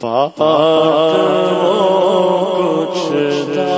پاپا کچھ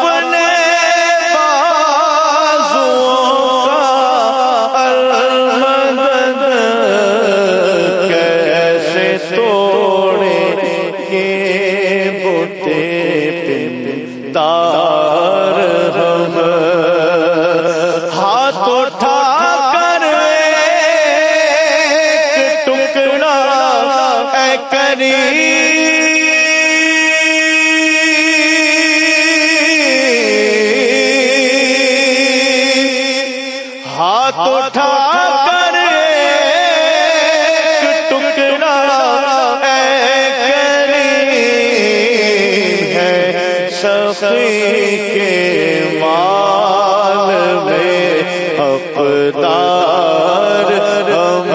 دار سخی کے مال میں حقدار ہم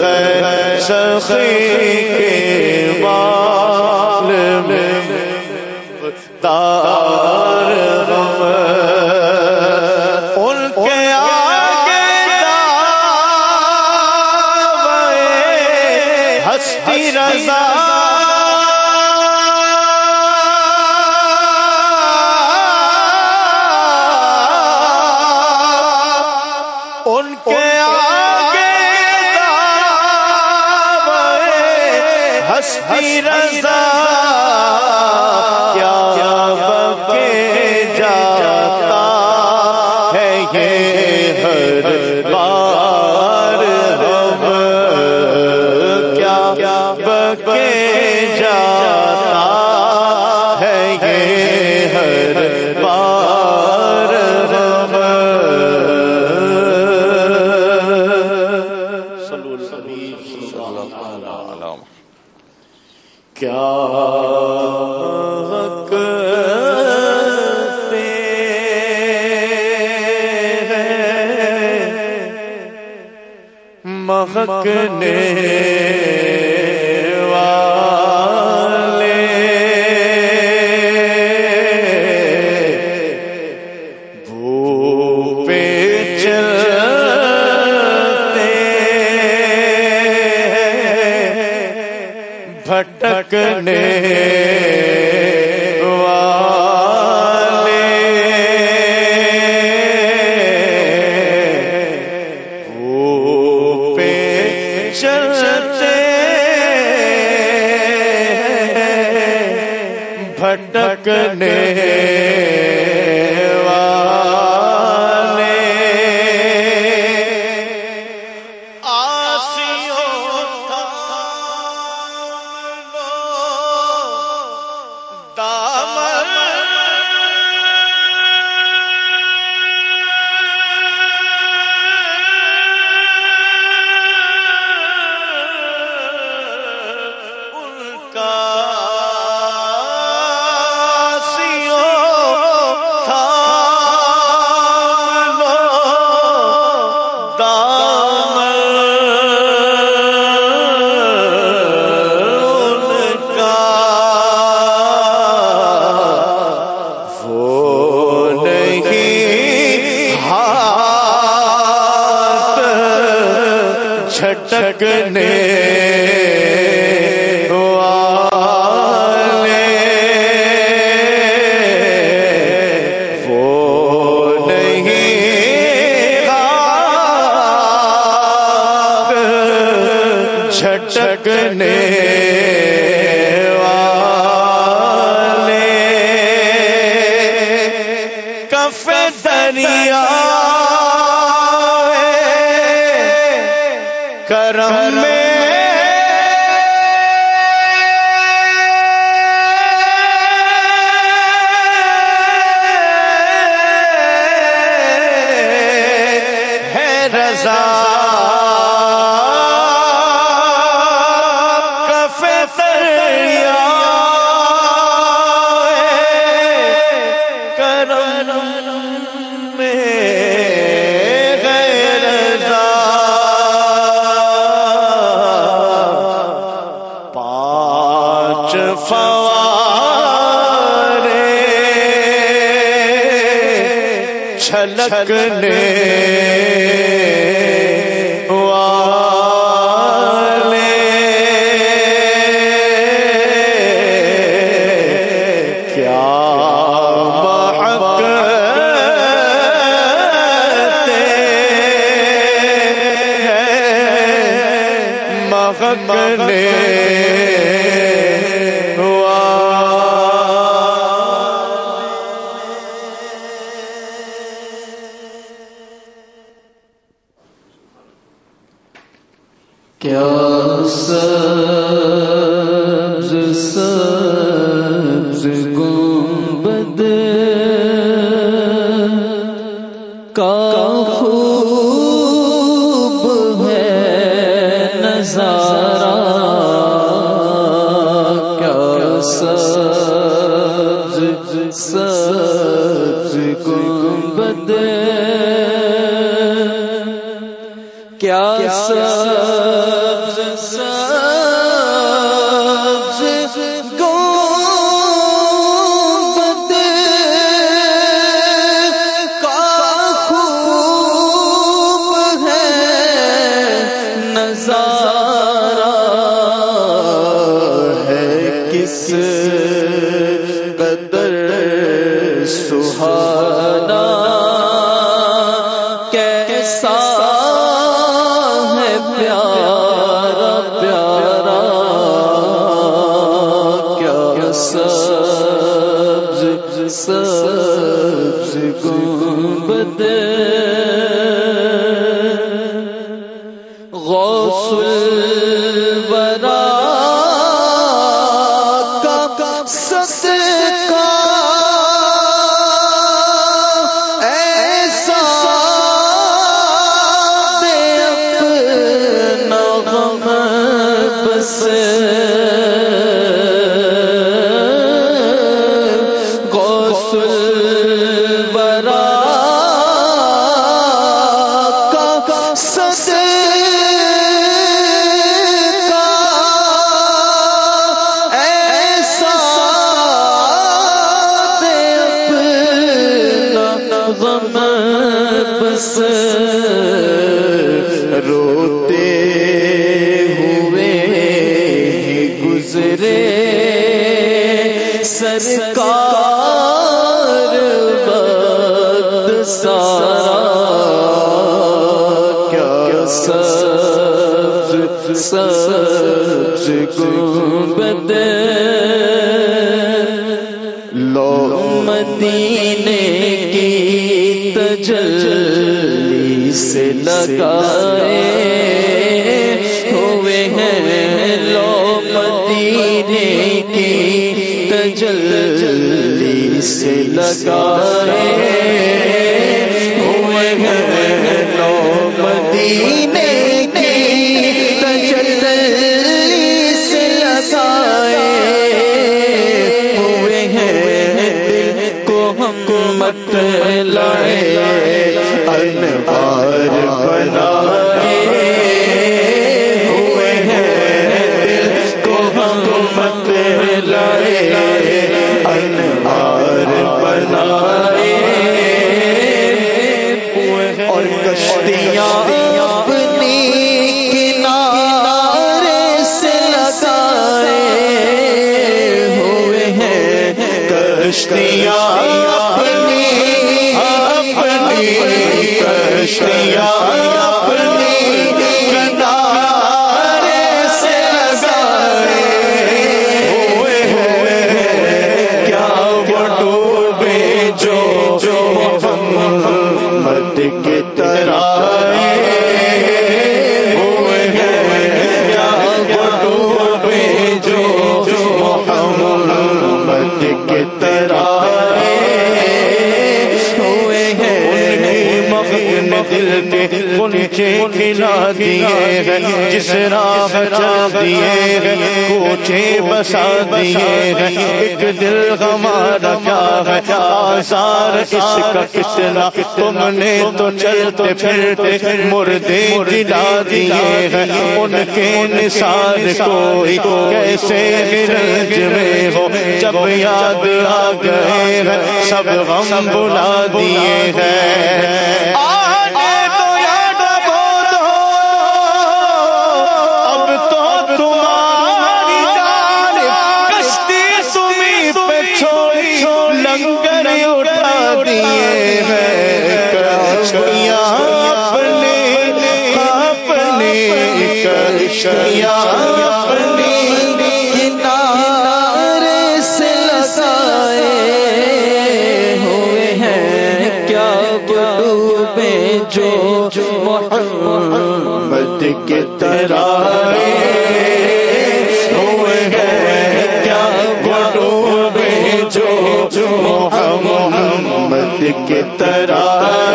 غیر سخی رضا کیا نے دار سکنے والے۔ کف دریا کرم میں رضا۔ چھلکنے کیا سبز سبز گنبد کا خوب ہے نظارہ؟ کیا سبز سبز گنبد؟ کیا سبز کیا سبز گنبد لو مدینے کی تجلی سے لگائے ہوئے ہیں لو مدینے کی تجلی سے لگائے مدینے کی تجلی سے لگائے ہوئے ہیں دل کو ہم مت لائے۔ انوار اپنی اپنی کشتیاں اپنی کنچے کھلا دیے ہیں، جس راہ چل دیے ہیں، کوچے بسا دیے ہیں۔ ایک دل ہمارا کیا ہے؟ آزار اس کا کتنا، تم نے تو چلتے پھرتے مردے جلا دیے ہیں۔ ان کے نثار کوئی کیسے گرج میں ہو؟ جب یاد آ گئے ہیں، سب غم بلا دیے ہیں۔ ڈوبے جو محمد کے ترارے ہوئے کیا ڈوبے جو محمد کے ترارے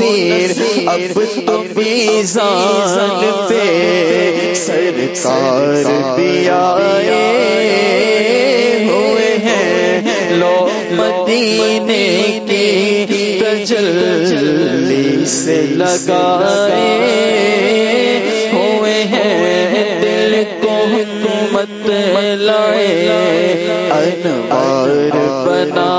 نصیر، اب تو میزان پہ سرکار دیا ہوئے ہیں۔ لو مدینے کی تجلی سے لگائے ہوئے ہیں۔ دل کو حکمت لائے، انوار بنا